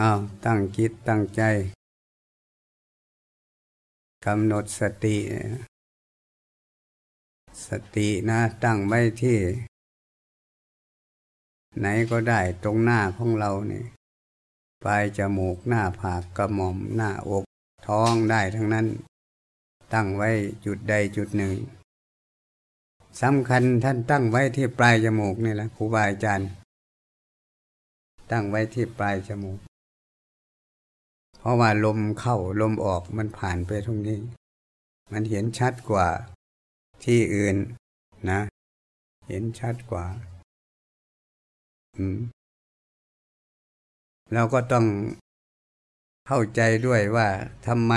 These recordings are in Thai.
อ้าวตั้งจิตตั้งใจกำหนดสติ สตินะตั้งไว้ที่ ไหนก็ได้ตรงหน้าของเราเนี่ยปลายจมูกหน้าผากกระหม่อมหน้าอกท้องได้ทั้งนั้น ตั้งไว้จุดใดจุดหนึ่งสำคัญท่านตั้งไว้ที่ปลายจมูกนี่แหละครูบาอาจารย์ ตั้งไว้ที่ปลายจมูก ราะว่าลมเข้าลมออกมันผ่านไปตรงนี้ มันเห็นชัดกว่าที่อื่นนะ เห็นชัดกว่า อืมเราก็ต้องเข้าใจด้วยว่าทำไม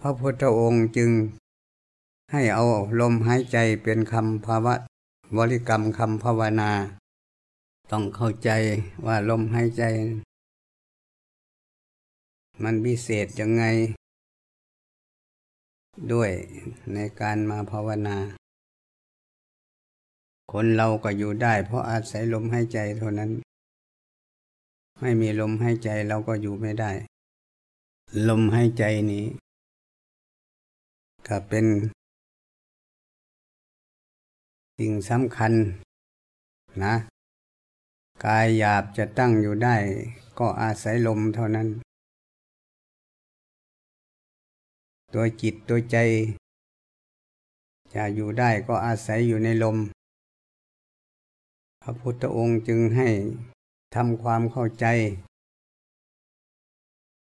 พระพุทธองค์จึงให้เอาลมหายใจเป็นคำภาวะบริกรรมคำภาวนา ต้องเข้าใจว่าลมหายใจ มันพิเศษยังไง ด้วยในการมาภาวนา คนเราก็อยู่ได้ เพราะอาศัยลมหายใจเท่านั้น ไม่มีลมหายใจเราก็อยู่ไม่ได้ ลมหายใจนี้ ก็เป็น สิ่งสำคัญ นะกายหยาบจะตั้งอยู่ได้ ก็อาศัยลมเท่านั้น ตัวจิตตัวใจ จะอยู่ได้ก็อาศัยอยู่ในลม พระพุทธองค์จึงให้ทำความเข้าใจ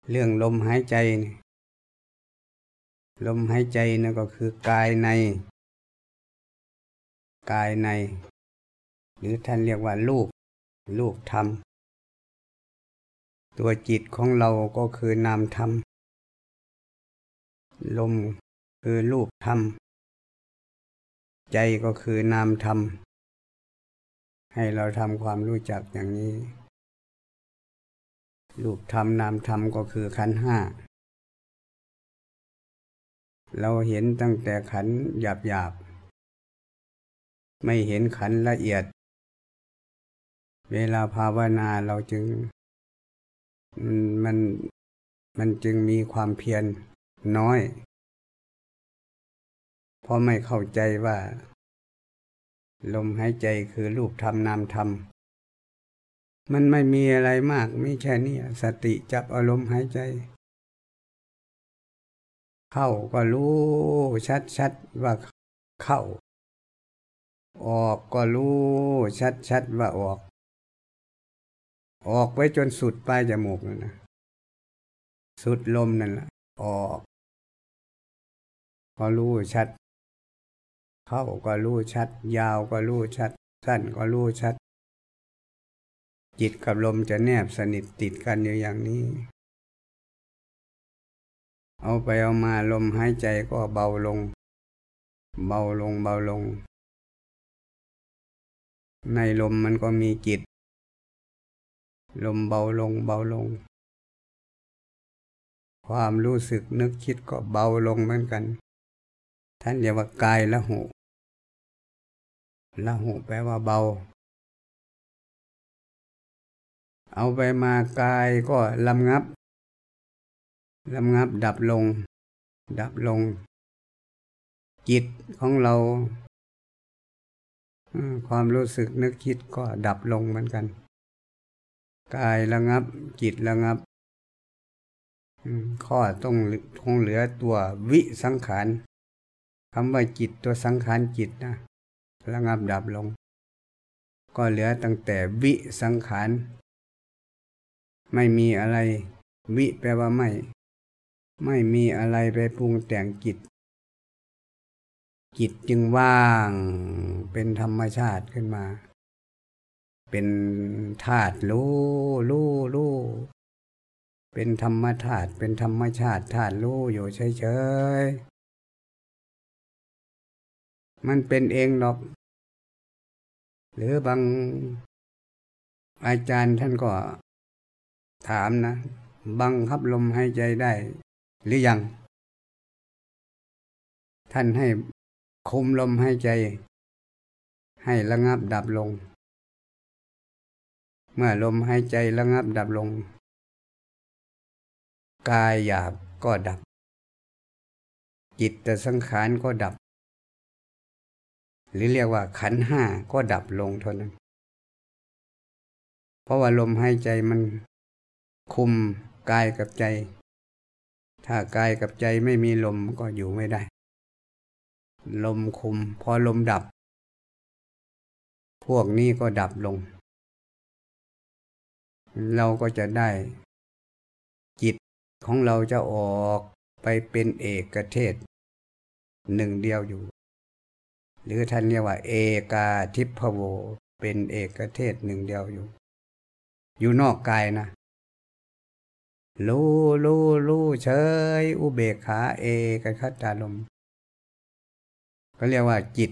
เรื่องลมหายใจ ลมหายใจนั่นก็คือกายใน กายใน หรือท่านเรียกว่าลูกลูกธรรม ตัวจิตของเราก็คือนามธรรม ลมคือลูกธรรม ใจก็คือนามธรรม ให้เราทำความรู้จักอย่างนี้ลูกธรรมนามธรรมก็คือขันห้า เราเห็นตั้งแต่ขันหยาบหยาบ ไม่เห็นขันละเอียด เวลาภาวนาเราจึง มันมันจึงมีความเพียร น้อยเพราะไม่เข้าใจว่า ลมหายใจคือรูปธรรมนามธรรม มันไม่มีอะไรมากมีแค่นี้สติจับอารมณ์หายใจ เข้าก็รู้ชัดชัดว่าเข้า ออกก็รู้ชัดชัดว่าออก ออกไว้จนสุดปลายจมูกนั่นนะสุดลมนั่นแหละออก ก็รู้ชัด เข้าก็รู้ชัด ยาวก็รู้ชัด สั้นก็รู้ชัด จิตกับลมจะแนบสนิทติดกันอยู่อย่างนี้ เอาไปเอามาลมหายใจก็เบาลง เบาลงเบาลง ในลมมันก็มีจิต ลมเบาลงเบาลงความรู้สึกนึกคิดก็เบาลงเหมือนกัน ท่านเรียกว่ากายละหูละหูแปลว่าเบา เอาไปมากายก็ลำงับลำงับดับลง ดับลง จิตของเรา ความรู้สึกนึกคิดก็ดับลงเหมือนกัน กายระงับ จิตระงับข้อต้องคงเหลือตัววิสังขาร คำว่าจิตตัวสังขารจิตนะระงับดับลง ก็เหลือตั้งแต่วิสังขาร ไม่มีอะไร วิแปลว่าไม่ ไม่มีอะไรไปปรุงแต่งจิต จิตจึงว่างเป็นธรรมชาติขึ้นมา เป็นธาตุรู้รู้รู้เป็นธรรมธาตุเป็นธรรมชาติธาตุรู้อยู่เฉย มันเป็นเองหรอก หรือบางอาจารย์ท่านก็ถามนะบังคับลมหายใจได้ หรือยัง ท่านให้คุมลมหายใจ ให้ระงับดับลง เมื่อลมหายใจระงับดับลง กายหยาบก็ดับ จิตแต่สังขารก็ดับ หรือเรียกว่าขันห้าก็ดับลงเท่านั้น เพราะว่าลมหายใจมันคุมกายกับใจ ถ้ากายกับใจไม่มีลมก็อยู่ไม่ได้ ลมคุม พอลมดับ พวกนี้ก็ดับลง เราก็จะได้ จิตของเราจะออกไปเป็นเอกเทศ หนึ่งเดียวอยู่ หรือท่านเรียกว่า เอกาทิพโว เป็นเอกเทศหนึ่งเดียวอยู่ อยู่นอกกายนะรู้รู้รู้เฉย อุเบกขาเอกคัตาลมก็เรียกว่าจิต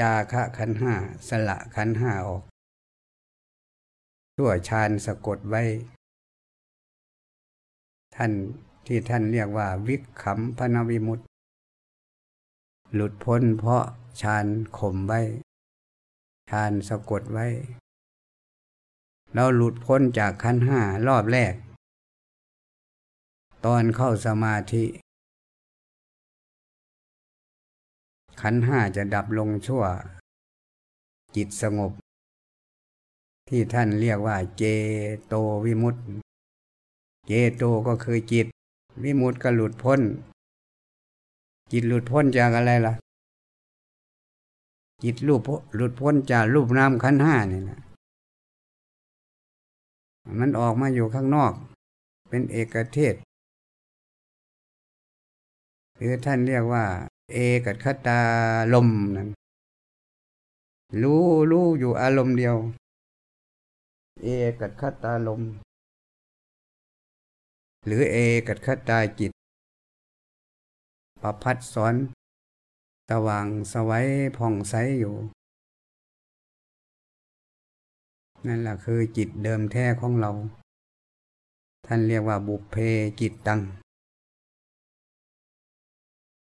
จาคะขันห้าสละขันห้าออกชั่วชาญสะกดไว้ ท่านที่ท่านเรียกว่า วิขำพนวิมุต หลุดพ้นเพราะชาญข่มไว้ชาญสะกดไว้ เราหลุดพ้นจากขั้นห้ารอบแรก ตอนเข้าสมาธิ ขั้นห้าจะดับลงชั่ว จิตสงบ ที่ท่านเรียกว่า เจโตวิมุตตเจโตก็คือจิต วิมุตต์ก็หลุดพ้น จิตหลุดพ้นจากอะไรล่ะ จิตรูปหลุดพ้นจากรูปนามขันห้านี่แหละมันออกมาอยู่ข้างนอก เป็นเอกเทศหรือท่านเรียกว่า เอกัคตาลมนั่นรู้รู้อยู่อารมณ์เดียว เอกัคตาลม หรือเอกัคตาจิต ประพัดสอนสว่างสวัยผ่องใสอยู่ นั่นแหละคือจิตเดิมแท้ของเรา ท่านเรียกว่าบุพเพจิตตัง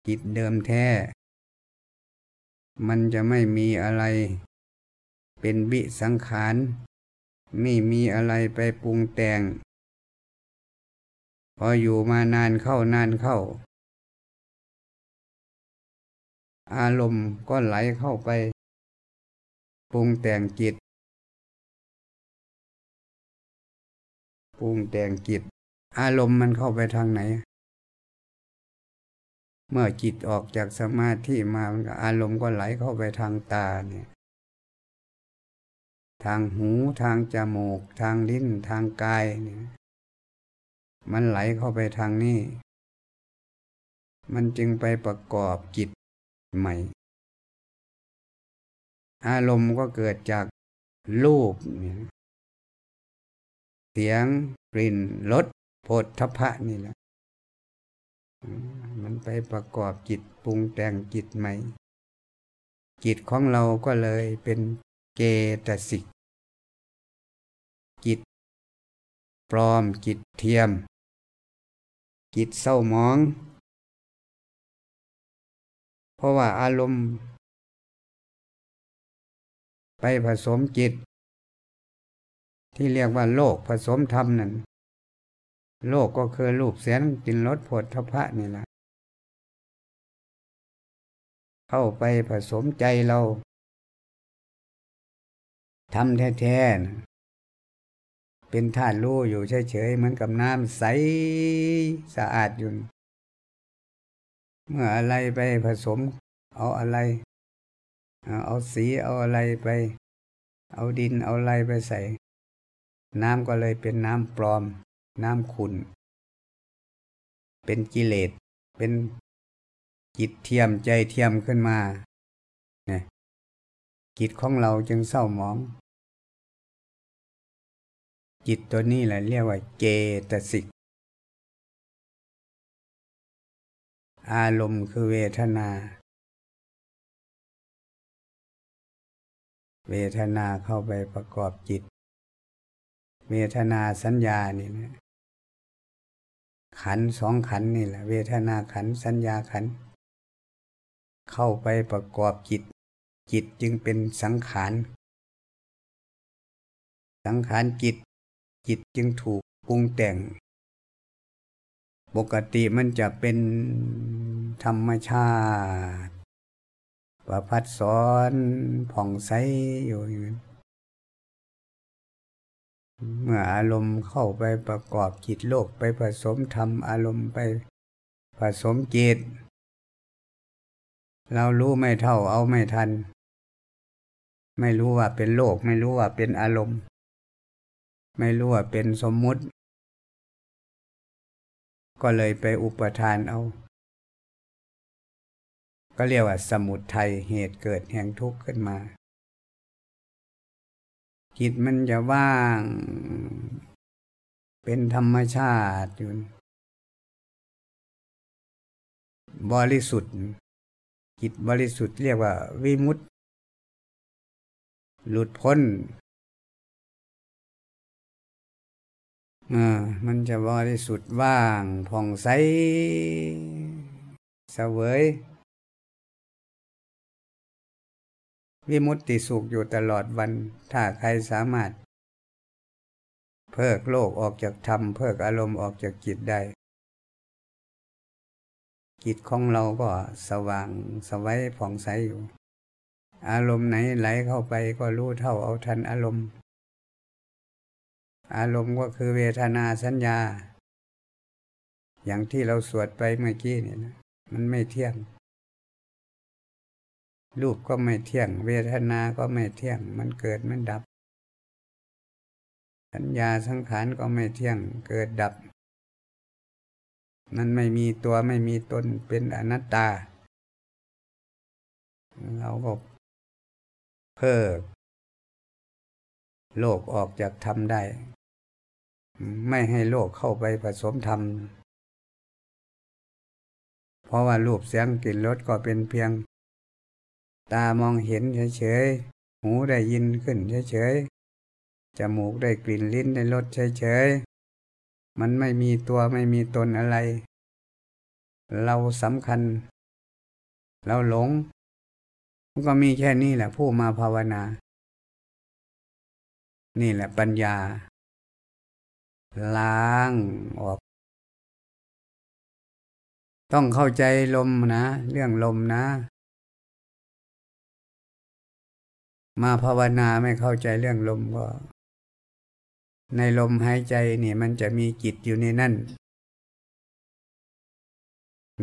จิตเดิมแท้ มันจะไม่มีอะไร เป็นวิสังขารไม่มีอะไรไปปรุงแต่ง พออยู่มานานเข้านานเข้า อารมณ์ก็ไหลเข้าไปปรุงแต่งจิตปรุงแต่งจิต อารมณ์มันเข้าไปทางไหน เมื่อจิตออกจากสมาธิมาอารมณ์ก็ไหลเข้าไปทางตาเนี่ย ทางหูทางจมูก ทางลิ้นทางกายเนี่ยมันไหลเข้าไปทางนี้ มันจึงไปประกอบจิต ใหม่ อารมณ์ก็เกิดจากรูป เสียงกลิ่นรสโผฏฐพะนี่แหละ มันไปประกอบจิตปรุงแต่งจิตใหม่ จิตของเราก็เลยเป็นเกตสิก จิตปลอมจิตเทียม จิตเศร้ามอง เพราะว่าอารมณ์ ไปผสมจิต ที่เรียกว่าโลกผสมธรรมนั่นโลกก็คือรูปเสียงกินรสผดทพะนี่แหละเข้าไปผสมใจเราทำแท้ๆนะเป็นธาตุรู้อยู่เฉยๆ เหมือนกับน้ำใสสะอาดอยู่ เมื่ออะไรไปผสม เอาอะไร เอาสีเอาอะไรไป เอาดินเอาอะไรไปใส่ น้ำก็เลยเป็นน้ำปลอม น้ำขุนเป็นกิเลส เป็นจิตเทียมใจเทียมขึ้นมาเนี่ยจิตของเราจึงเศร้าหมอง จิตตัวนี้แหละเรียกว่าเจตสิก อารมณ์คือเวทนา เวทนาเข้าไปประกอบจิต เวทนาสัญญานี่นะขันสองขันนี่แหละ เวทนาขันสัญญาขัน เข้าไปประกอบจิต จิตจึงเป็นสังขาร สังขารจิต จิตจึงถูกปรุงแต่ง ปกติมันจะเป็นธรรมชาติ ประพัดสอนผ่องใสอยู่เมื่ออารมณ์เข้าไปประกอบจิตโลกไปผสมทำอารมณ์ไปผสมจิต เรารู้ไม่เท่าเอาไม่ทัน ไม่รู้ว่าเป็นโลก ไม่รู้ว่าเป็นอารมณ์ ไม่รู้ว่าเป็นสมมุติ ก็เลยไปอุปทานเอา ก็เรียกว่าสมุทัยเหตุเกิดแห่งทุกข์ขึ้นมา จิตมันจะว่าง เป็นธรรมชาติอยู่บริสุทธิ์จิตบริสุทธิ์เรียกว่าวิมุตติ หลุดพ้น มันจะบริสุทธิ์ว่างผ่องใสเสวยวิมุตติสุขอยู่ตลอดวัน ถ้าใครสามารถ เพิกโลกออกจากธรรม เพิกอารมณ์ออกจากจิตได้ จิตของเราก็สว่างสวัยผ่องใสอยู่ อารมณ์ไหนไหลเข้าไปก็รู้เท่าเอาทันอารมณ์ อารมณ์ก็คือเวทนาสัญญา อย่างที่เราสวดไปเมื่อกี้นี่นะมันไม่เที่ยง รูปก็ไม่เที่ยง เวทนาก็ไม่เที่ยง มันเกิดมันดับ สัญญาสังขารก็ไม่เที่ยง เกิดดับ มันไม่มีตัวไม่มีตนเป็นอนัตตา เราก็เพิก โลกออกจากธรรมได้ ไม่ให้โลกเข้าไปผสมธรรม เพราะว่ารูปเสียงกลิ่นรสก็เป็นเพียง ตามองเห็นเฉยๆ หูได้ยินขึ้นเฉยๆ จมูกได้กลิ่นลิ้นได้รสเฉยๆ มันไม่มีตัวไม่มีตนอะไร เราสำคัญ เราหลงมันก็มีแค่นี้แหละผู้มาภาวนา นี่แหละปัญญา ล้างออก ต้องเข้าใจลมนะ เรื่องลมนะ มาภาวนาไม่เข้าใจเรื่องลมก็ ในลมหายใจนี่มันจะมีจิตอยู่ในนั่น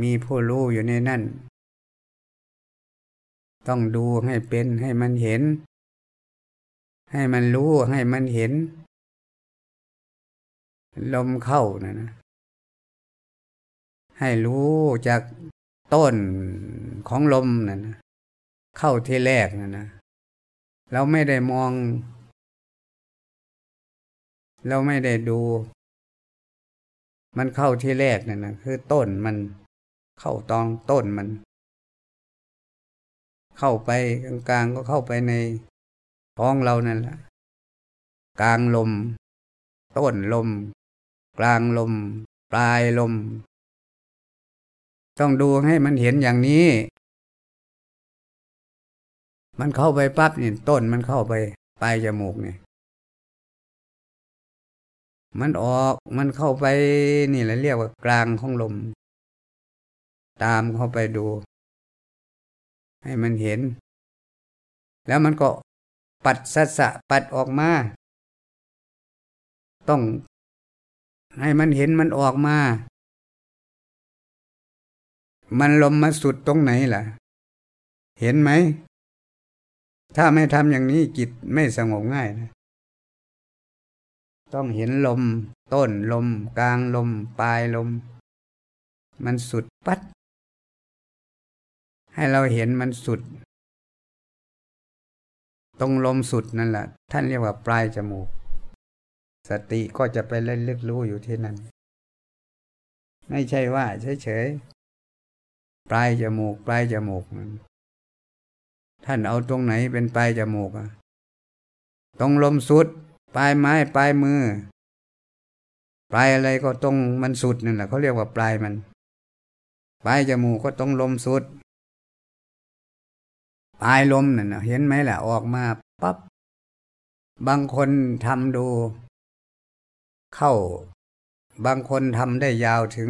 มีผู้รู้อยู่ในนั่น ต้องดูให้เป็นให้มันเห็น ให้มันรู้ให้มันเห็น ลมเข้านะนะ ให้รู้จากต้นของลมนะนะเข้าที่แรกนะนะเราไม่ได้มอง เราไม่ได้ดู มันเข้าที่แรกนั่นนะคือต้นมันเข้าตองต้นมัน เข้าไปกลางๆก็เข้าไปใน ท้องเรานั่นแหละกลางลม ต้นลม กลางลม ปลายลม ต้องดูให้มันเห็นอย่างนี้ มันเข้าไปปั๊บนี่ต้นมันเข้าไปปลายจมูกนี่มันออกมันเข้าไปนี่แหละเรียกว่ากลางของลม ตามเข้าไปดู ให้มันเห็น แล้วมันก็ ปัดสัสะปัดออกมา ต้อง ให้มันเห็นมันออกมา มันลมมาสุดตรงไหนล่ะ เห็นไหม ถ้าไม่ทำอย่างนี้จิตไม่สงบง่ายนะ ต้องเห็นลม ต้นลม กลางลม ปลายลม มันสุดปัด ให้เราเห็นมันสุด ตรงลมสุดนั่นแหละ ท่านเรียกว่าปลายจมูก สติก็จะไปเล่นลึกรู้อยู่ที่นั่น ไม่ใช่ว่าเฉยๆปลายจมูก ปลายจมูกมันท่านเอาตรงไหนเป็นปลายจมูกอะตรงลมสุด ปลายไม้ปลายมือ ปลายอะไรก็ตรงมันสุดนั่นแหละเขาเรียกว่าปลายมัน ปลายจมูกก็ตรงลมสุด ปลายลมนั่นเห็นไหมล่ะ ออกมาปับ๊บบางคนทำดู เข้า บางคนทำได้ยาวถึง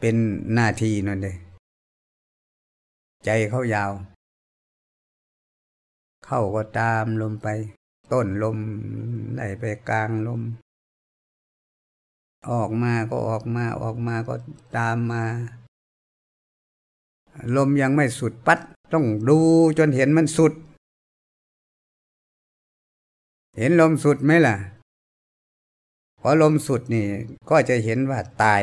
เป็นนาทีนั่นเลยใจเขายาว เข้าก็ตามลมไป ต้นลมไหลไปกลางลม ออกมาก็ออกมาออกมาก็ตามมา ลมยังไม่สุดปัด ต้องดูจนเห็นมันสุด เห็นลมสุดไหมล่ะ พอลมสุดนี่ ก็จะเห็นว่าตาย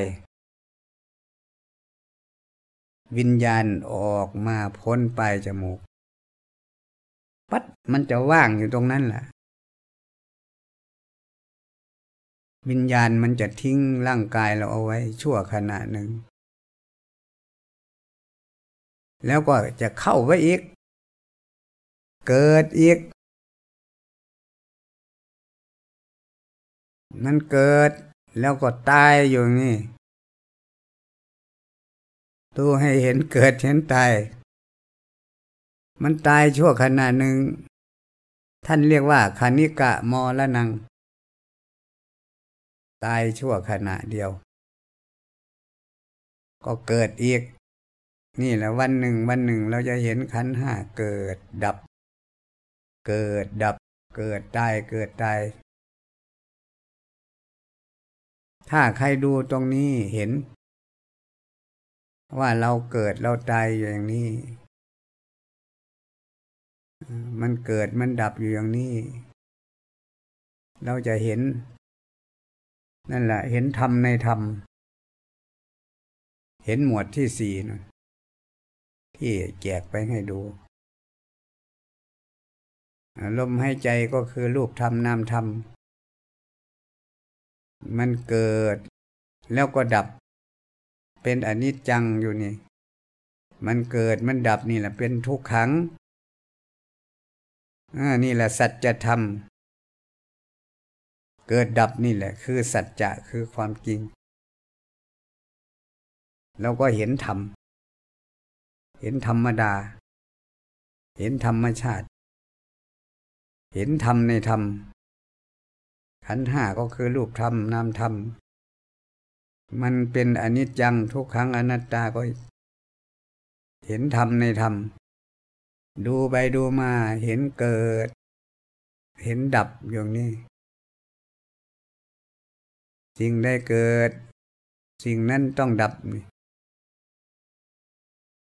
วิญญาณออกมาพ้นปลายจมูก ปัดมันจะว่างอยู่ตรงนั้นแหละวิญญาณมันจะทิ้งร่างกายเราเอาไว้ชั่วขณะหนึ่ง แล้วก็จะเข้าไว้อีก เกิดอีก มันเกิดแล้วก็ตายอยู่นี่ดูให้เห็นเกิดเห็นตาย มันตายชั่วขณะหนึ่ง ท่านเรียกว่าคณิกะมอละนัง ตายชั่วขณะเดียว ก็เกิดอีก นี่แหละวันหนึ่งวันหนึ่งเราจะเห็นขันห้าเกิดดับ เกิดดับ เกิดตายเกิดตายถ้าใครดูตรงนี้เห็น ว่าเราเกิดเราตายอยู่อย่างนี้ มันเกิดมันดับอยู่อย่างนี้ เราจะเห็น นั่นแหละ เห็นธรรมในธรรม เห็นหมวดที่สี่นะ ที่แจกไปให้ดูลมหายใจก็คือรูปธรรมนามธรรม มันเกิดแล้วก็ดับ เป็นอนิจจังอยู่นี่ มันเกิดมันดับนี่แหละเป็นทุกขังนี่แหละสัจธรรม เกิดดับนี่แหละ คือสัจจะคือความจริงเราก็เห็นธรรม เห็นธรรมดา เห็นธรรมชาติ เห็นธรรมในธรรม ขันห้าก็คือรูปธรรมนามธรรม มันเป็นอนิจจังทุกครั้งอนัตตาก็ เห็นธรรมในธรรม ดูไปดูมาเห็นเกิด เห็นดับอย่างนี้สิ่งได้เกิด สิ่งนั้นต้องดับ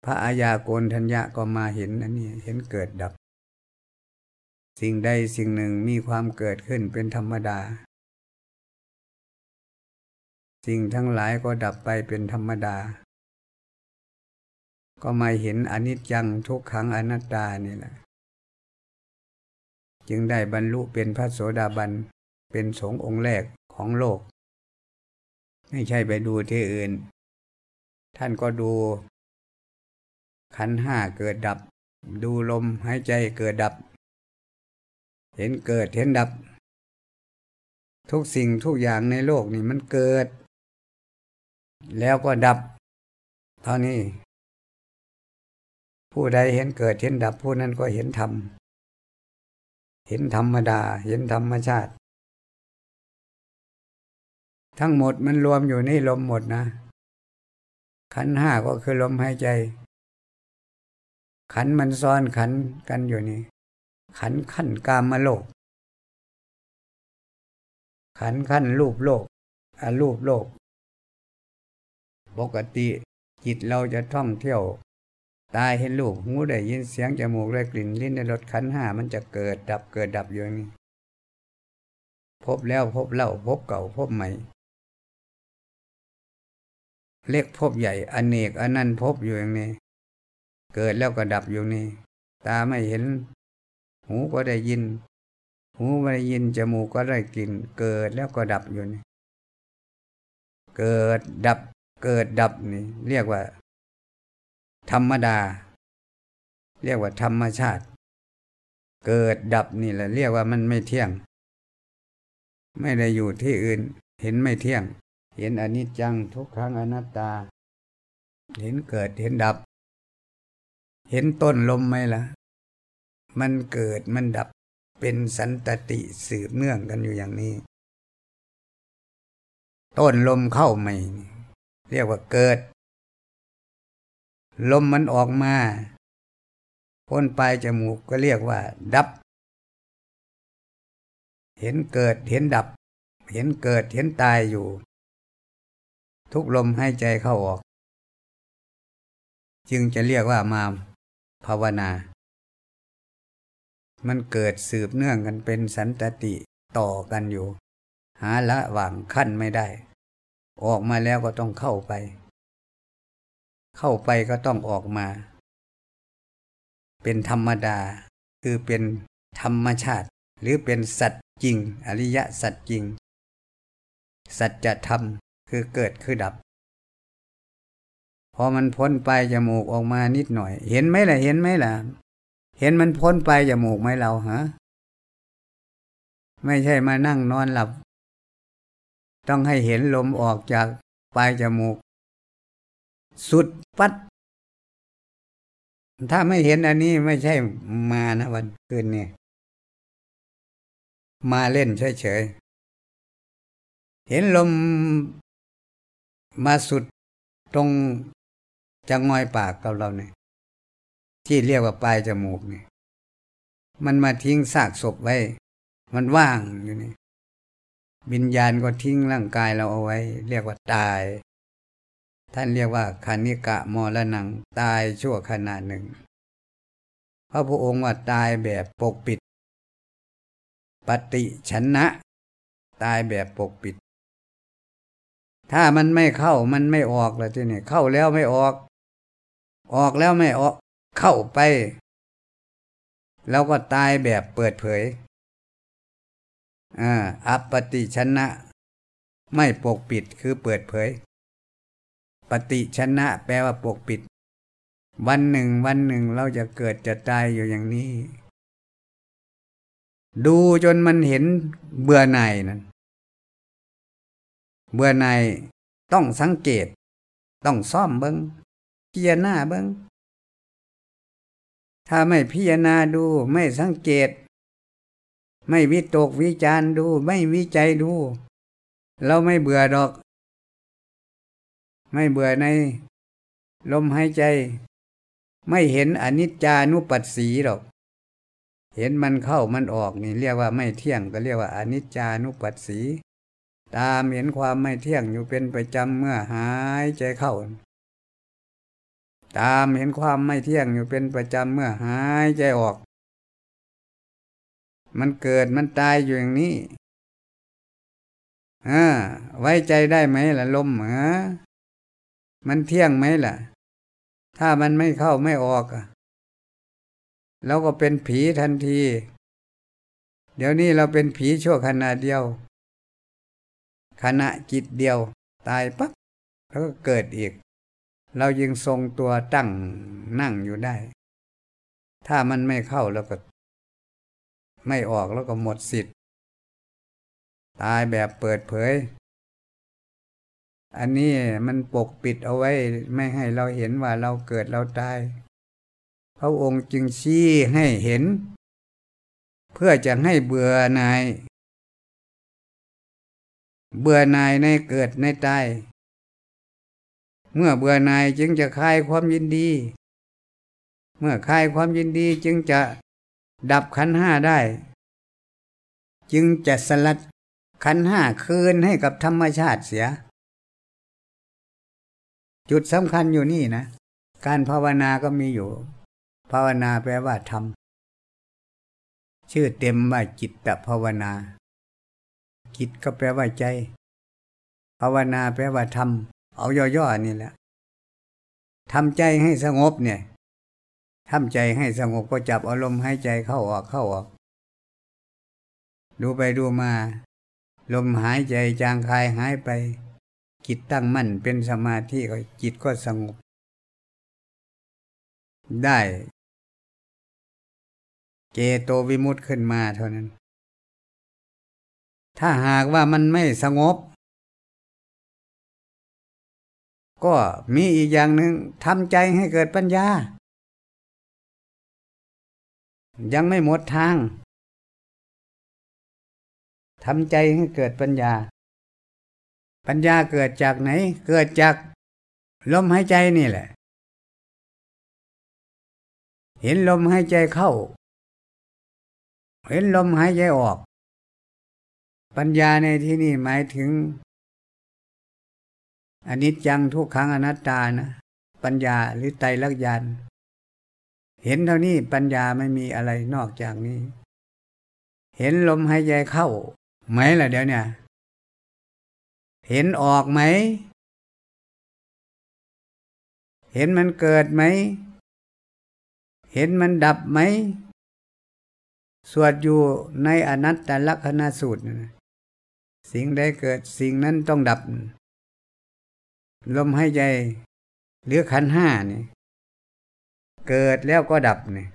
พระอาญาโกนทัญญะก็มาเห็นอันนี้เห็นเกิดดับ สิ่งใดสิ่งหนึ่งมีความเกิดขึ้นเป็นธรรมดา สิ่งทั้งหลายก็ดับไปเป็นธรรมดา ก็มาเห็นอนิจจังทุกขังอนัตตานี่แหละ จึงได้บรรลุเป็นพระโสดาบันเป็นสงฆ์องค์แรกของโลก ไม่ใช่ไปดูที่อื่น ท่านก็ดู ขันห้าเกิดดับ ดูลมหายใจเกิดดับ เห็นเกิดเห็นดับ ทุกสิ่งทุกอย่างในโลกนี่มันเกิด แล้วก็ดับ เท่านี้ ผู้ใดเห็นเกิดเห็นดับผู้นั้นก็เห็นธรรมเห็นธรรมดาเห็นธรรมชาติ ทั้งหมดมันรวมอยู่ในลมหมดนะขันห้าก็คือลมหายใจ ขันมันซ้อนขันกันอยู่นี่ ขันขั้นกามโลก ขันขั้นรูปโลกอารูปโลก ปกติจิตเราจะท่องเที่ยว ตายเห็นรูปหูได้ยินเสียงจมูกได้กลิ่นลิ้นในรสขันห้ามันจะเกิดดับเกิดดับอยู่นี่พบแล้วพบเล่าพบเก่าพบใหม่ เล็กพบใหญ่อเนกอนันต์พบอยู่อย่างนี้ เกิดแล้วก็ดับอยู่นี่ ตาไม่เห็น หูก็ได้ยิน หูไม่ได้ยิน จมูกก็ได้กลิ่น เกิดแล้วก็ดับอยู่นี่ เกิดดับ เกิดดับนี่ เรียกว่า ธรรมดา เรียกว่าธรรมชาติ เกิดดับนี่แหละ เรียกว่ามันไม่เที่ยง ไม่ได้อยู่ที่อื่น เห็นไม่เที่ยง เห็นอนิจจังทุกครั้งอนัตตา เห็นเกิดเห็นดับ เห็นต้นลมไหมละ่ะ มันเกิดมันดับเป็นสันตติสืบเนื่องกันอยู่อย่างนี้ ต้นลมเข้าใหม่ เรียกว่าเกิด ลมมันออกมาพ้นปลายจมูกก็เรียกว่า ดับ เห็นเกิดเห็นดับ เห็นเกิดเห็นตายอยู่ ทุกลมให้ใจเข้าออก จึงจะเรียกว่ามา ภาวนา มันเกิดสืบเนื่องกันเป็นสันตติต่อกันอยู่ หาละหว่างขั้นไม่ได้ ออกมาแล้วก็ต้องเข้าไป เข้าไปก็ต้องออกมา เป็นธรรมดาคือเป็นธรรมชาติ หรือเป็นสัตว์จริง อริยสัจจริง สัจธรรมคือเกิดคือดับ พอมันพ้นไปจมูกออกมานิดหน่อย เห็นไหมล่ะ เห็นไหมล่ะ เห็นมันพ้นไปจมูกไหมเราฮะไม่ใช่มานั่งนอนหลับ ต้องให้เห็นลมออกจากปลายจมูก สุดปัด ถ้าไม่เห็นอันนี้ไม่ใช่มานะวันคืนนี่มาเล่นเฉยๆ เห็นลมมาสุดตรง จะงอยปากกับเราเนี่ยที่เรียกว่าปลายจมูกเนี่ยมันมาทิ้งซากศพไว้ มันว่างอยู่นี่วิญญาณก็ทิ้งร่างกายเราเอาไว้ เรียกว่าตาย ท่านเรียกว่าคานิกะมรณังตายชั่วขณะหนึ่ง พระพุทธองค์ว่าตายแบบปกปิด ปฏิชนะ ตายแบบปกปิด ถ้ามันไม่เข้ามันไม่ออกเลยที่นี่เข้าแล้วไม่ออก ออกแล้วไม่ออกเข้าไป แล้วก็ตายแบบเปิดเผยอ่าอัปปฏิชนะ ไม่ปกปิดคือเปิดเผย ปฏิชนะแปลว่าปกปิด วันหนึ่งวันหนึ่งเราจะเกิดจะตายอยู่อย่างนี้ ดูจนมันเห็นเบื่อหน่ายนั้นเบื่อหน่ายต้องสังเกต ต้องซ่อมเบิง พิจารณาเบิงถ้าไม่พิจารณาดูไม่สังเกต ไม่วิตกวิจารดู ไม่วิจัยดู เราไม่เบื่อดอก ไม่เบื่อใน ลมหายใจ ไม่เห็นอนิจจานุปัสสีหรอก เห็นมันเข้ามันออกนี่เรียกว่าไม่เที่ยงก็เรียกว่าอนิจจานุปัสสีตามเห็นความไม่เที่ยงอยู่เป็นประจำเมื่อหายใจเข้า ตามเห็นความไม่เที่ยงอยู่เป็นประจำเมื่อหายใจออก มันเกิดมันตายอยู่อย่างนี้อ่าไว้ใจได้ไหมล่ะลมฮะมันเที่ยงไหมล่ะ ถ้ามันไม่เข้าไม่ออกเราก็เป็นผีทันที เดี๋ยวนี้เราเป็นผีชั่วขณะเดียว ขณะจิตเดียว ตายปั๊บแล้วก็เกิดอีก เรายังทรงตัวตั้งนั่งอยู่ได้ ถ้ามันไม่เข้าแล้วก็ ไม่ออกแล้วก็หมดสิทธิ์ ตายแบบเปิดเผย อันนี้มันปกปิดเอาไว้ไม่ให้เราเห็นว่าเราเกิดเราตาย พระองค์จึงชี้ให้เห็น เพื่อจะให้เบื่อนาย เบื่อนายในเกิดในตาย เมื่อเบื่อนายจึงจะคลายความยินดี เมื่อคลายความยินดีจึงจะดับขันห้าได้ จึงจะสลัดขันห้าคืนให้กับธรรมชาติเสีย จุดสำคัญอยู่นี่นะ การภาวนาก็มีอยู่ ภาวนาแปลว่าทำชื่อเต็มว่าจิตตภาวนาจิตก็แปลว่าใจ ภาวนาแปลว่าทำ เอาย่อๆนี่แหละทำใจให้สงบเนี่ยทำใจให้สงบก็จับอารมณ์ให้ใจเข้าออกเข้าออก ดูไปดูมา ลมหายใจจางคายหายไป จิตตั้งมั่นเป็นสมาธิก็จิตก็สงบ ได้เจโตวิมุตต์ขึ้นมาเท่านั้น ถ้าหากว่ามันไม่สงบ ก็มีอีกอย่างหนึ่งทำใจให้เกิดปัญญา ยังไม่หมดทางทำใจให้เกิดปัญญา ปัญญาเกิดจากไหน เกิดจากลมหายใจนี่แหละ เห็นลมหายใจเข้า เห็นลมหายใจออก ปัญญาในที่นี่หมายถึง อนิจจังทุกขังอนัตตานะปัญญาหรือไตรลักษณ์เห็นเท่านี้ปัญญาไม่มีอะไรนอกจากนี้ เห็นลมหายใจเข้า ไหมล่ะเดี๋ยวเนี่ย เห็นออกไหม เห็นมันเกิดไหม เห็นมันดับไหม สวดอยู่ในอนัตตลักษณสูตร สิ่งใดเกิดสิ่งนั้นต้องดับ ลมหายใจ หรือขันห้านี่เกิดแล้วก็ดับนี่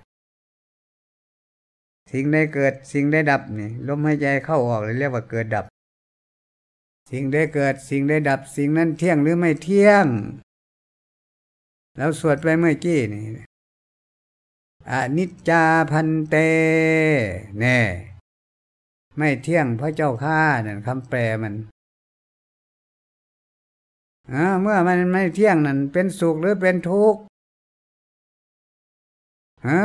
สิ่งใดเกิดสิ่งใดดับนี่ลมหายใจเข้าออกเลยเรียกว่าเกิดดับ สิ่งใดเกิดสิ่งใดดับ สิ่งนั้นเที่ยงหรือไม่เที่ยง แล้วสวดไปเมื่อกี้นี่อนิจจาพันเตแน่ ไม่เที่ยงพระเจ้าข้านั่นคำแปลมัน เมื่อมันไม่เที่ยงนั่นเป็นสุขหรือเป็นทุกข์ฮะ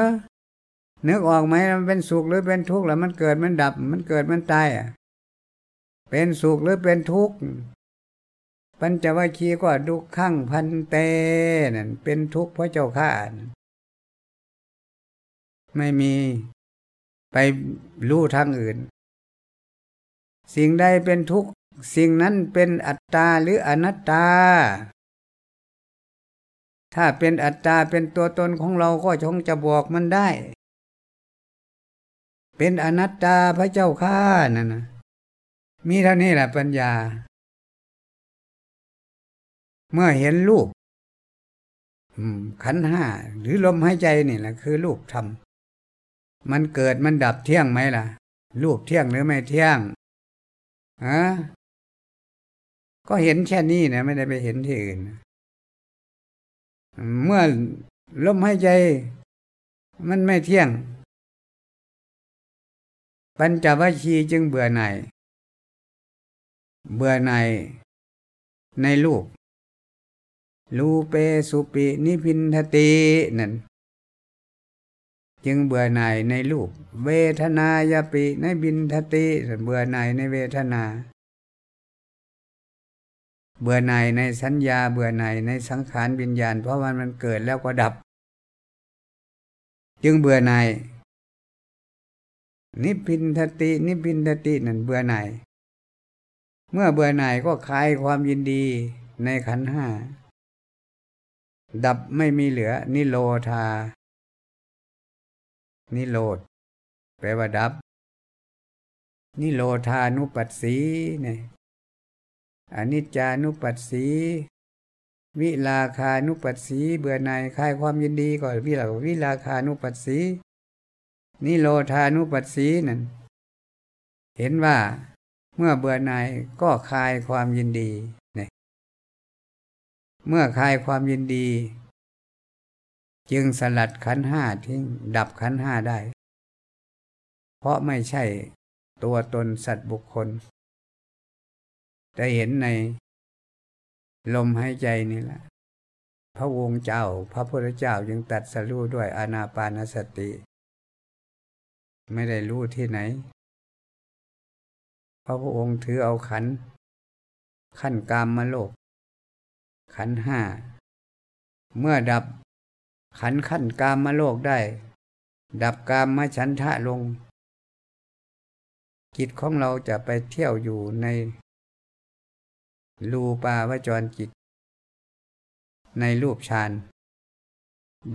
นึกออกไหมมันเป็นสุขหรือเป็นทุกข์แล้วมันเกิดมันดับ มันเกิดมันตายอะ เป็นสุขหรือเป็นทุกข์ปัญจวัคคีย์ก็ดุขั้งพันเตนั่นเป็นทุกข์เพราะเจ้าข้าไม่มีไปรู้ทางอื่น สิ่งใดเป็นทุกข์ สิ่งนั้นเป็นอัตตาหรืออนัตตา ถ้าเป็นอัตตาเป็นตัวตนของเราก็ชงจะบอกมันได้ เป็นอนัตตาพระเจ้าข้านั่นนะมีเท่านี้แหละปัญญา เมื่อเห็นรูปขันห้าหรือลมหายใจนี่แหละคือรูปธรรมมันเกิดมันดับเที่ยงไหมล่ะ รูปเที่ยงหรือไม่เที่ยงฮะ ก็เห็นแค่นี้นะไม่ได้ไปเห็นที่อื่น เมื่อลมหายใจ มันไม่เที่ยง ปัญจวัคคีย์จึงเบื่อหน่ายเบื่อหน่ายในรูปรูเปสุปินิพินทตินั่นจึงเบื่อหน่ายในรูป เวทนายปิในบินทติเบื่อหน่ายในเวทนา เบื่อหน่ายในสัญญา เบื่อหน่ายในสังขารวิญญาณ เพราะมันมันเกิดแล้วก็ดับ จึงเบื่อหน่ายนิพินทติ นิพินทตินั่นเบื่อหน่ายเมื่อเบื่อหน่ายก็คลายความยินดีในขันห้าดับไม่มีเหลือ นิโรธา นิโรธแปลว่าดับ นิโรธานุปัสสีเนี่ย อนิจจานุปัสสี วิลาคานุปัสสีเบื่อหน่ายคลายความยินดีก่อนวิลาวิลาคานุปัสสี นิโรธานุปัสสีนั่นเห็นว่าเมื่อเบื่อหน่ายก็คลายความยินดีเนี่ยเมื่อคลายความยินดี จึงสลัดขันห้าทิ้งดับขันห้าได้ เพราะไม่ใช่ตัวตนสัตว์บุคคล แต่เห็นในลมหายใจนี่แหละ พระวงเจ้า พระพุทธเจ้าจึงตัดสรู้ด้วยอนาปานสติ ไม่ได้รู้ที่ไหน พระพุทธองค์ถือเอาขัน ขั้นกามมาโลก ขันห้า เมื่อดับขันขั้นกามมาโลกได้ ดับกามมาฉันทะลงจิตของเราจะไปเที่ยวอยู่ใน รูปาวจรจิต ในรูปฌาน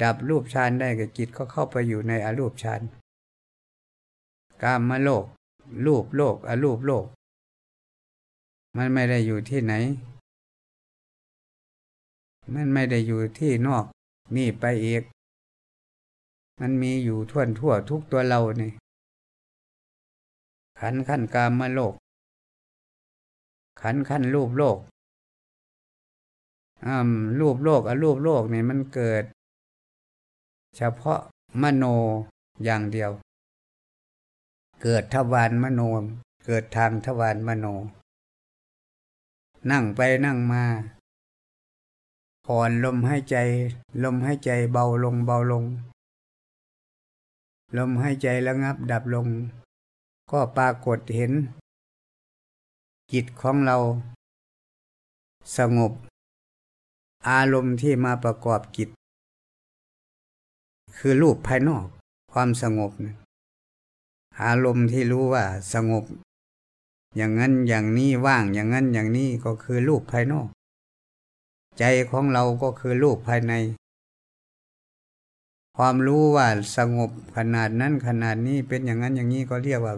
ดับรูปฌานได้กับจิตก็เข้าไปอยู่ในอรูปฌานกามมโลก รูปโลกอรูปโลก มันไม่ได้อยู่ที่ไหน มันไม่ได้อยู่ที่นอก นี่ไปเอกมันมีอยู่ทั่วทั่วทุกตัวเรานี่ขันขั้นกามมโลก ขันขั้นรูปโลกอ่ารูปโลกอรูปโลกนี่มันเกิด เฉพาะมโนอย่างเดียว เกิดทวารมโน เกิดทางทวารมโน นั่งไปนั่งมาผ่อนลมหายใจ ลมหายใจเบาลงเบาลง ลมหายใจระงับดับลง ก็ปรากฏเห็น จิตของเรา สงบ อารมณ์ที่มาประกอบจิต คือรูปภายนอกความสงบนะอารมณ์ที่รู้ว่าสงบ อย่างนั้นอย่างนี้ว่างอย่างนั้นอย่างนี้ก็คือรูปภายนอก ใจของเราก็คือรูปภายใน ความรู้ว่าสงบขนาดนั้นขนาดนี้เป็นอย่างนั้นอย่างนี้ก็เรียกว่า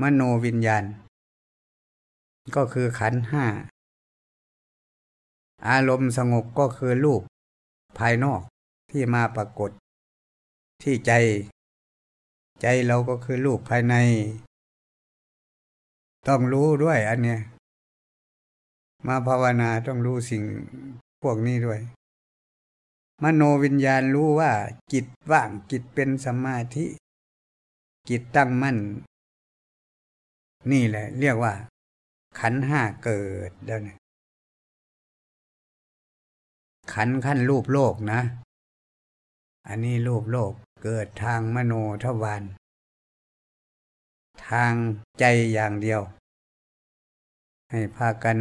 มโนวิญญาณ ก็คือขันห้า อารมณ์สงบก็คือรูป ภายนอกที่มาปรากฏ ที่ใจ ใจเราก็คือรูปภายใน ต้องรู้ด้วยอันเนี้ยมาภาวนาต้องรู้สิ่งพวกนี้ด้วย มโนวิญญาณรู้ว่า จิตว่างจิตเป็นสมาธิ จิตตั้งมั่น นี่แหละ เรียกว่า ขันห้าเกิดแล้วนี่ยขันขั้นรูปโลกนะ อันนี้รูปโลกเกิดทางมโนทวารทางใจอย่างเดียว ให้พากัน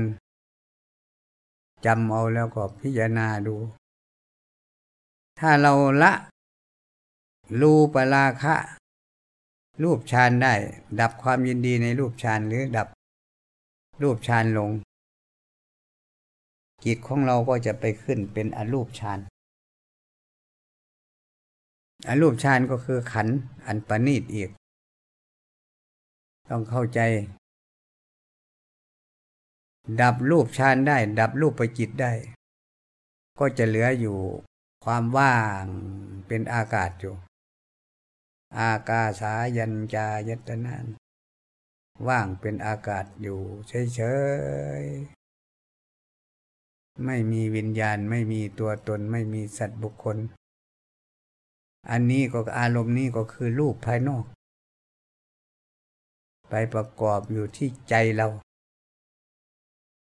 จำเอาแล้วก็พิจารณาดู ถ้าเราละรูปราคะ รูปฌานได้ ดับความยินดีในรูปฌานหรือดับ รูปฌานลง จิตของเราก็จะไปขึ้นเป็นอรูปฌานอรูปฌานก็คือขันอันประณีตอีก ต้องเข้าใจ ดับรูปฌานได้ ดับรูปประจิตได้ ก็จะเหลืออยู่ความว่างเป็นอากาศอยู่ อากาสายัญจายตนาน ว่างเป็นอากาศอยู่เฉยๆ ไม่มีวิญญาณไม่มีตัวตนไม่มีสัตว์บุคคล อันนี้ก็อารมณ์นี้ก็คือรูปภายนอก ไปประกอบอยู่ที่ใจเรา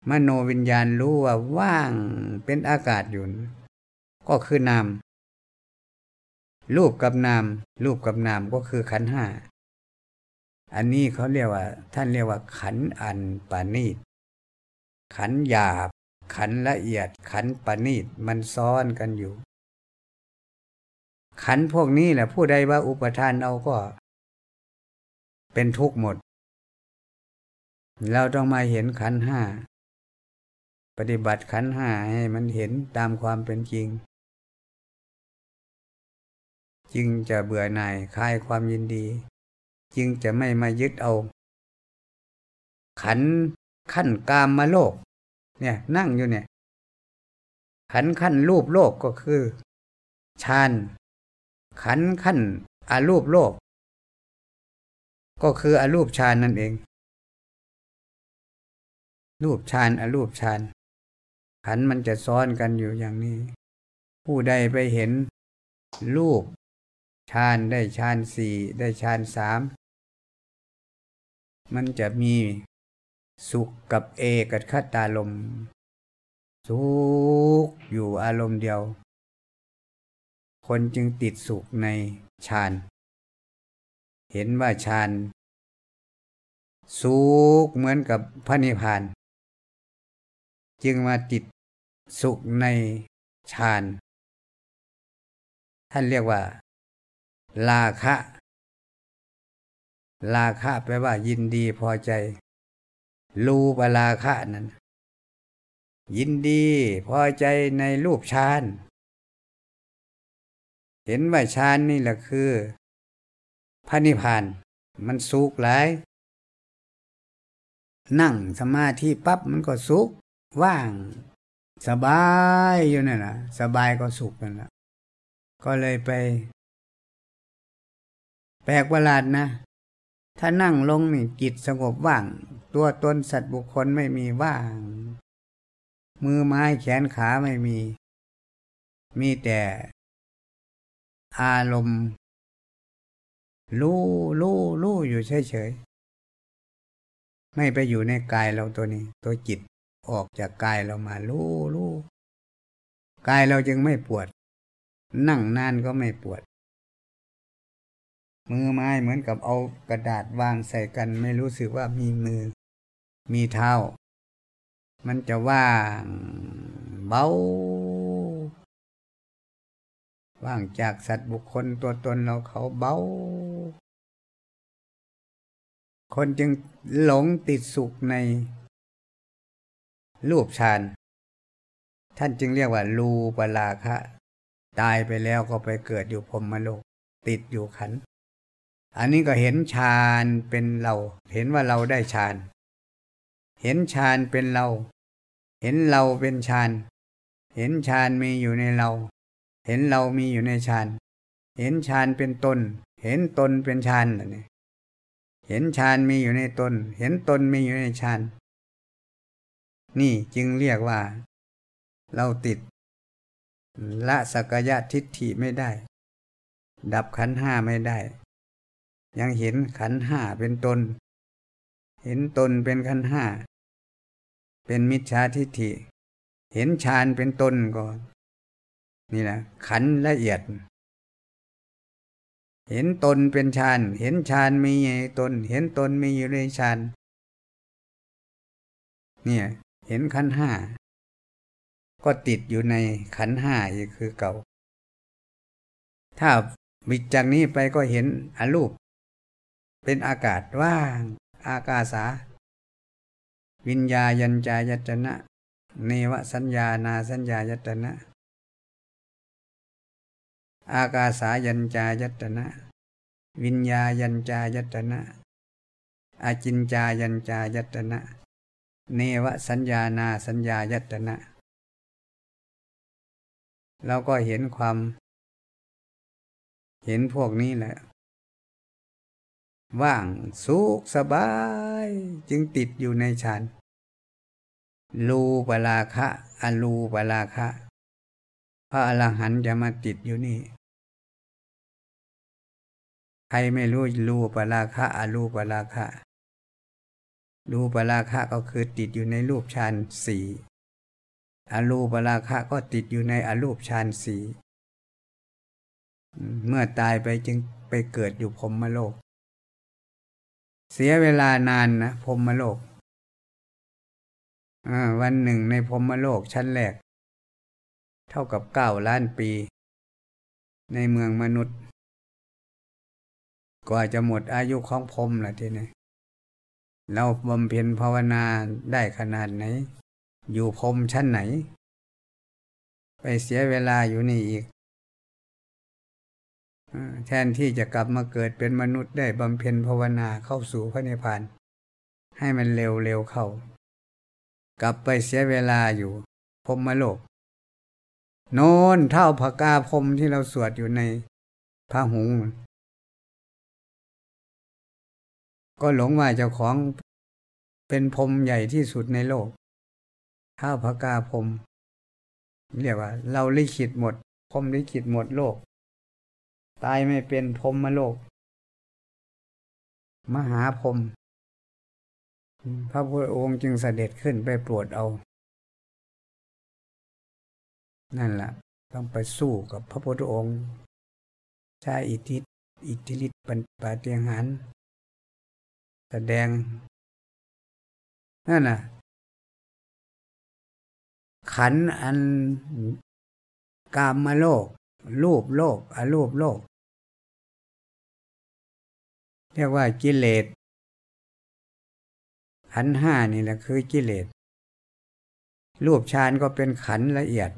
มโนวิญญาณรู้ว่าว่างเป็นอากาศอยู่ ก็คือนามรูปกับนามรูปกับนามก็คือขันห้า อันนี้เขาเรียกว่า ท่านเรียกว่า ขันอันปานีตขันหยาบ ขันละเอียด ขันปานีตมันซ้อนกันอยู่ ขันพวกนี้แหละผู้ใดว่าอุปทานเอาก็ เป็นทุกข์หมด เราต้องมาเห็นขันห้าปฏิบัติขันห้าให้มันเห็นตามความเป็นจริง จึงจะเบื่อหน่ายคลายความยินดี จึงจะไม่มายึดเอา ขันขั้นกามมาโลก เนี่ย นั่งอยู่เนี่ย ขันขั้นรูปโลกก็คือฌานขันขั้นอารูปโลก ก็คืออารูปฌานนั่นเอง รูปฌานอารูปฌานขันมันจะซ้อนกันอยู่อย่างนี้ ผู้ใดไปเห็นรูป ฌานได้ฌานสี่ได้ฌานสามมันจะมีสุขกับเอกัดขัตตาลมสุขอยู่อารมณ์เดียว คนจึงติดสุขในฌาน เห็นว่าฌานสุขเหมือนกับพระนิพพาน จึงมาติดสุขในฌาน ท่านเรียกว่า ลาคะลาคะแปลว่า ยินดีพอใจ รูปลาคะนั้น ยินดีพอใจในรูปฌานเห็นว่าฌานนี่แหละคือ พระนิพพาน มันสุขหลาย นั่งสมาธิปั๊บมันก็สุข ว่าง สบายอยู่นั่นนะสบายก็สุขนั่นแหละก็เลยไป แปลกประหลาดนะ ถ้านั่งลงนี่จิตสงบว่าง ตัวตนสัตว์บุคคลไม่มีว่าง มือไม้แขนขาไม่มี มีแต่ อารมณ์รู้รู้รู้อยู่เฉยไม่ไปอยู่ในกายเราตัวนี้ ตัวจิตออกจากกายเรามารู้รู้กายเราจึงไม่ปวด นั่งนานก็ไม่ปวด มือไม้เหมือนกับเอากระดาษวางใส่กัน ไม่รู้สึกว่ามีมือ มีเท้า มันจะว่างเบา ว่างจากสัตว์บุคคลตัวตนเราเขาเบา คนจึงหลงติดสุขใน รูปฌาน ท่านจึงเรียกว่ารูปราคะ ตายไปแล้วก็ไปเกิดอยู่พรมโลกติดอยู่ขัน อันนี้ก็เห็นฌานเป็นเรา เห็นว่าเราได้ฌาน เห็นฌานเป็นเรา เห็นเราเป็นฌาน เห็นฌานมีอยู่ในเรา เห็นเรามีอยู่ในฌาน เห็นฌานเป็นตน เห็นตนเป็นฌานนี่เห็นฌานมีอยู่ในตน เห็นตนมีอยู่ในฌาน นี่จึงเรียกว่า เราติด ละสักยะทิฏฐิไม่ได้ ดับขันห้าไม่ได้ ยังเห็นขันห้าเป็นตน เห็นตนเป็นขันห้า เป็นมิจฉาทิฏฐิ เห็นฌานเป็นตนก่อน นี่นะขันละเอียด เห็นตนเป็นฌาน เห็นฌานมีในตน เห็นตนมีอยู่ในฌาน เนี่ย เห็นขันห้า ก็ติดอยู่ในขันห้าอีกคือเก่า ถ้าวิจากนี้ไปก็เห็นอรูป เป็นอากาศว่าง อากาสา วิญญายัญจายตนะ เนวสัญญานาสัญญายตนะ อากาสายัญจายตนะ วิญญายัญจายตนะ อาจินจายัญจายตนะ เนวสัญญานาสัญญายตนะเราก็เห็นความ เห็นพวกนี้แหละ ว่างสุขสบาย จึงติดอยู่ในฌานลูปลาคะอลูปลาคะ พระอรหันต์จะมาติดอยู่นี่ ใครไม่รู้รูปราคะอรูปราคะรูปราคะก็คือติดอยู่ในรูปฌานสี่อรูปราคะก็ติดอยู่ในอรูปฌานสี่เมื่อตายไปจึงไปเกิดอยู่พรมโลก เสียเวลานานนะพรมโลกวันหนึ่งในพรมโลกชั้นแรก เท่ากับเก้าล้านปี ในเมืองมนุษย์ กว่าจะหมดอายุของพรมล่ะทีนี้เราบำเพ็ญภาวนาได้ขนาดไหน อยู่พรมชั้นไหน ไปเสียเวลาอยู่นี่อีก แทนที่จะกลับมาเกิดเป็นมนุษย์ได้บำเพ็ญภาวนาเข้าสู่พระนิพพาน ให้มันเร็วเร็วเข้า กลับไปเสียเวลาอยู่พรมมโลก โน้นเท่าพกาพรมที่เราสวดอยู่ในพระหุง ก็หลงว่าเจ้าของเป็นพรมใหญ่ที่สุดในโลกท้าพกาพรมเรียกว่า เราลิขิตหมดพรมลิขิตหมดโลก ตายไม่เป็นพรมมาโลก มหาพรมพระพุทธองค์จึงเสด็จขึ้นไปโปรดเอา นั่นแหละต้องไปสู้กับพระพุทธองค์ใช้อิทธิอิทธิฤทธิ์ปฏิหารแสดง นั่นน่ะ ขันอันกามมาโลก รูปโลกอรูปโลก เรียกว่ากิเลสขันห้านี่แหละคือกิเลสรูปฌานก็เป็นขันละเอียด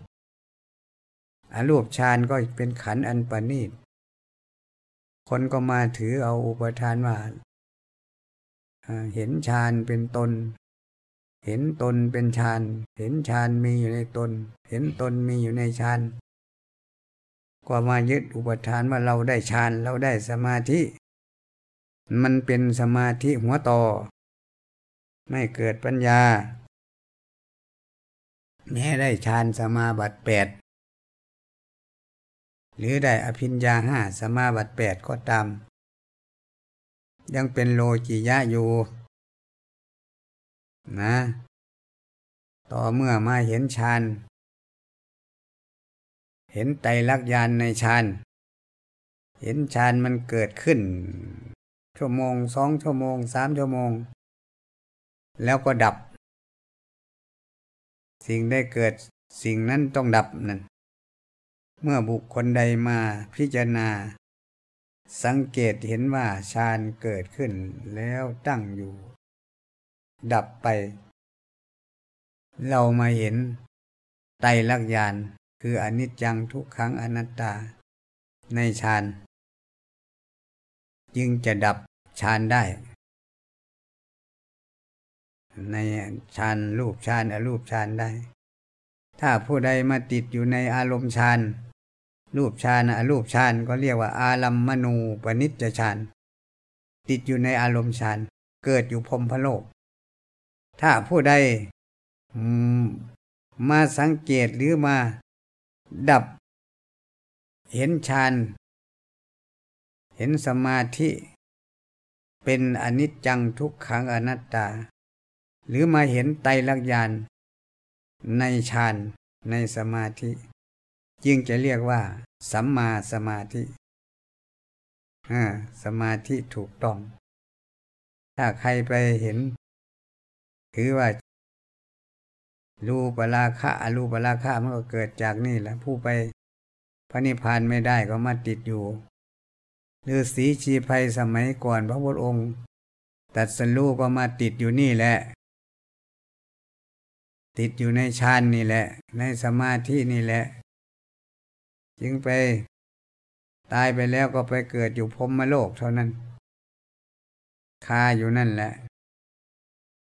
อรูปฌานก็เป็นขันอันประณีตคนก็มาถือเอาอุปทานว่าเห็นฌานเป็นตน เห็นตนเป็นฌาน เห็นฌานมีอยู่ในตน เห็นตนมีอยู่ในฌาน ก็มายึดอุปทานว่าเราได้ฌานเราได้สมาธิ มันเป็นสมาธิหัวต่อ ไม่เกิดปัญญา แม้ได้ฌานสมาบัติแปดหรือได้อภิญญาห้าสมาบัติแปดก็ตาม ยังเป็นโลจิยะอยู่นะ ต่อเมื่อมาเห็นฌาน เห็นไตรลักษณ์ญาณในฌานเห็นฌานมันเกิดขึ้น ชั่วโมงสองชั่วโมงสามชั่วโมง แล้วก็ดับ สิ่งได้เกิดสิ่งนั้นต้องดับนั่นเมื่อบุคคลใดมาพิจารณา สังเกตเห็นว่าฌานเกิดขึ้นแล้วตั้งอยู่ ดับไป เรามาเห็นไตรลักษณ์ญาณ คืออนิจจังทุกขังอนัตตา ในฌานจึงจะดับฌานได้ ในฌานรูปฌานอรูปฌานได้ ถ้าผู้ใดมาติดอยู่ในอารมณ์ฌานรูปฌานอรูปฌานก็เรียกว่า อารัมมณูปนิจจฌานติดอยู่ในอารมณ์ฌานเกิดอยู่พรมพโลก ถ้าผู้ใดมาสังเกตหรือมา ดับ เห็นฌานเห็นสมาธิ เป็นอนิจจังทุกขังอนัตตา หรือมาเห็นไตรลักษณ์ในฌานในสมาธิ จึงจะเรียกว่า สัมมาสมาธิสมาธิถูกต้อง ถ้าใครไปเห็นคือว่า รูปราคะอรูปราคะมันก็เกิดจากนี่แหละผู้ไปพระนิพพานไม่ได้ก็มาติดอยู่หรือสีชีภัยสมัยก่อนพระพุทธองค์ ตัดสรูก็มาติดอยู่นี่แหละ ติดอยู่ในฌานนี่แหละ ในสมาธินี่แหละ จึงไป ตายไปแล้วก็ไปเกิดอยู่พรมโลกเท่านั้นคาอยู่นั่นแหละ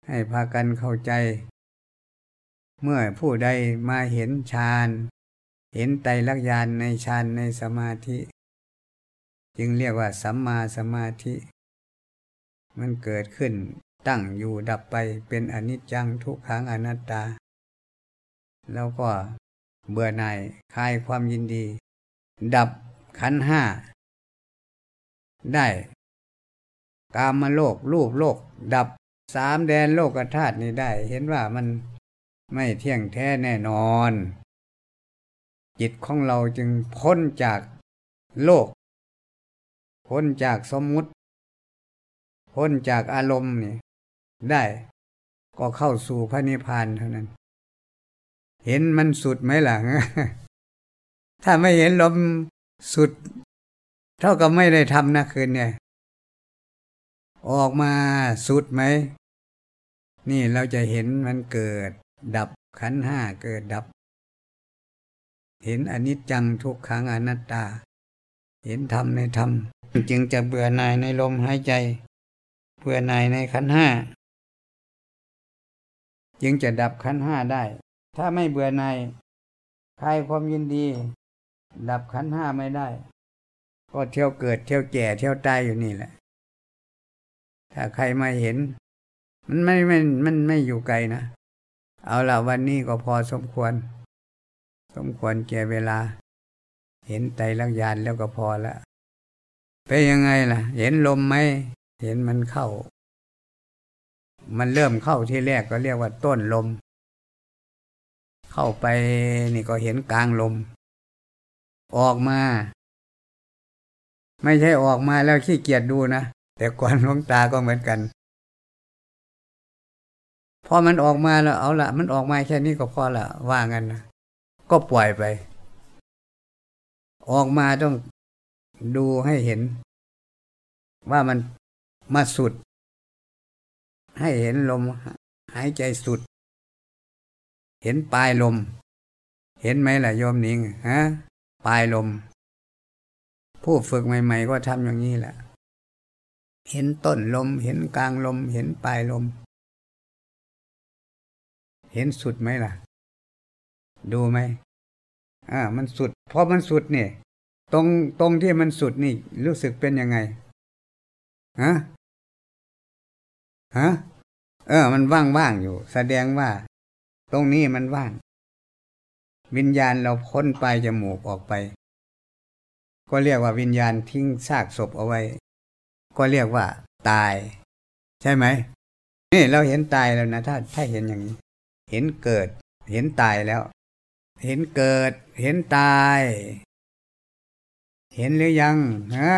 ให้พากันเข้าใจ เมื่อผู้ใดมาเห็นฌาน เห็นไตรลักษณ์ในฌานในสมาธิ จึงเรียกว่าสัมมาสมาธิ มันเกิดขึ้นตั้งอยู่ดับไปเป็นอนิจจังทุกขังอนัตตา แล้วก็เบื่อหน่ายคลายความยินดี ดับขันห้า ได้ กามโลกรูปโลก ดับสามแดนโลกธาตุนี้ได้ เห็นว่ามัน ไม่เที่ยงแท้แน่นอน จิตของเราจึงพ้นจากโลก พ้นจากสมมุติ พ้นจากอารมณ์นี่ได้ก็เข้าสู่พระนิพพานเท่านั้น เห็นมันสุดไหมล่ะถ้าไม่เห็นลมสุด เท่ากับไม่ได้ทำนะคืนเนี่ย ออกมาสุดไหม นี่เราจะเห็นมันเกิด ดับขันห้าเกิดดับ เห็นอนิจจังทุกขังอนัตตา เห็นธรรมในธรรม จึงจะเบื่อหน่ายในลมหายใจ เบื่อหน่ายในขันห้าจึงจะดับขันห้าได้ ถ้าไม่เบื่อหน่ายคลายความยินดี ดับขันห้าไม่ได้ ก็เที่ยวเกิดเที่ยวแก่เที่ยวตายอยู่นี่แหละ ถ้าใครมาเห็น มันไม่ไม่มันไม่อยู่ไกลนะ เอาละวันนี้ก็พอสมควร สมควรแก่เวลา เห็นไตรลักษณ์แล้วก็พอละเป็นยังไงล่ะ เห็นลมไหมเห็นมันเข้า มันเริ่มเข้าที่แรกก็เรียกว่าต้นลม เข้าไปนี่ก็เห็นกลางลม ออกมา ไม่ใช่ออกมาแล้วขี้เกียจดูนะแต่ก่อนลวงตาก็เหมือนกัน พอมันออกมาแล้วเอาละมันออกมาแค่นี้ก็พอละว่างันนะก็ปล่อยไป ออกมาต้องดูให้เห็น ว่ามันมาสุด ให้เห็นลมหายใจสุด เห็นปลายลม เห็นไหมล่ะโยมนิงฮะปลายลม ผู้ฝึกใหม่ ๆ ก็ทำอย่างนี้แหละเห็นต้นลม เห็นกลางลม เห็นปลายลม เห็นสุดไหมล่ะ ดูไหมอ่า มันสุดเพราะมันสุดเนี่ยตรงตรงที่มันสุดนี่ รู้สึกเป็นยังไงฮะฮะเออ มันว่างๆอยู่ แสดงว่า ตรงนี้มันว่าง วิญญาณเราพ้นไปจมูกออกไป ก็เรียกว่าวิญญาณทิ้งซากศพเอาไว้ ก็เรียกว่า ตาย ใช่ไหมนี่เราเห็นตายแล้วนะถ้าถ้าเห็นอย่างนี้ เห็นเกิด เห็นตายแล้ว เห็นเกิด เห็นตาย เห็นหรือยังฮะ